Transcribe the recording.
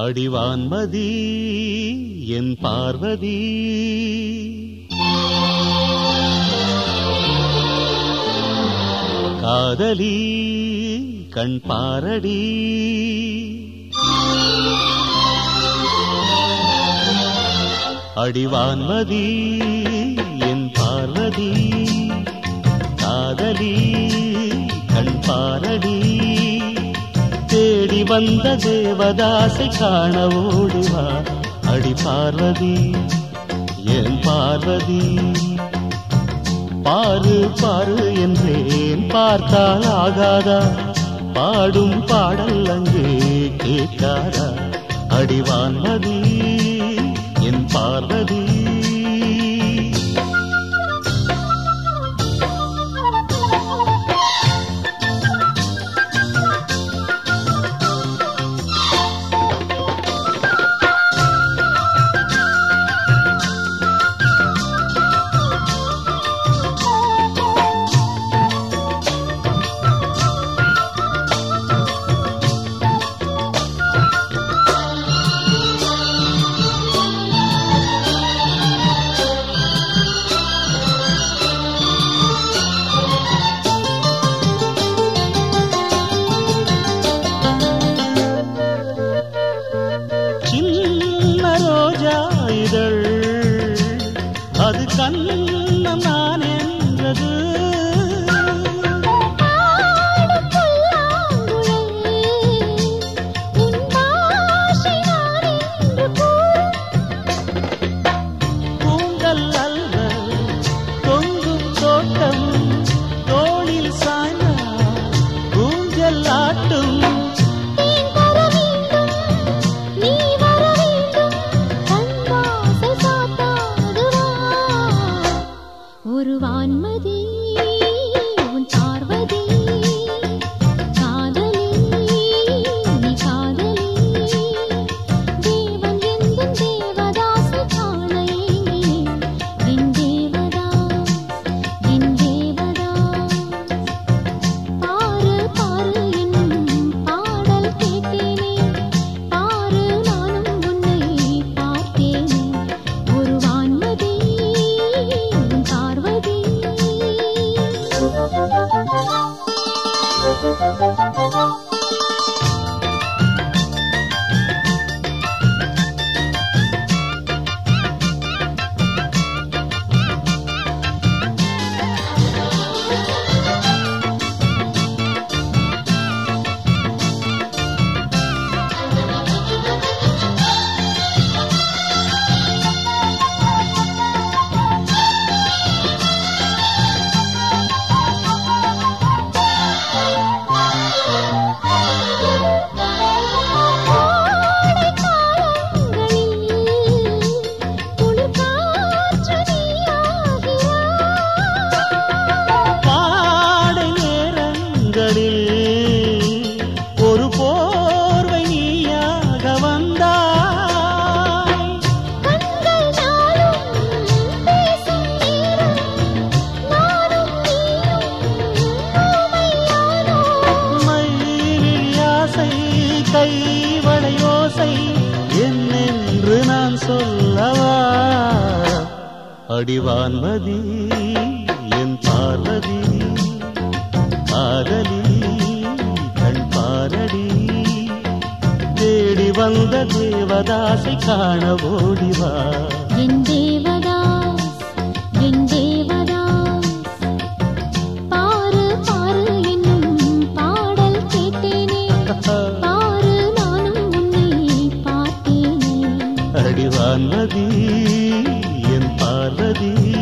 அடிவான்மதி என் பார்வதி. காதலி கண் பாரடி. அடிவான்மதி என் பார்வதி. காதலி கண் பாரடி. வந்த தேவதாசை காண ஓடிவா. அடி பார்வதி என் பார்வதி? பாரு பாரு என்றேன் பார்த்தால் ஆகாதா? பாடும் பாடல் அங்கே கேட்காதா? அடிவான்மதி என் பார்வதி. ನನ್ನ उवान्म கைவளையோசை என்னென்று நான் சொல்லவா? அடிவான்மதி என் பார்வதி. காதலி கண் பாரடி. தேடி வந்த தேவதாசை காண ஓடிவா. என் பார்த்தேனே என் பார்வதி.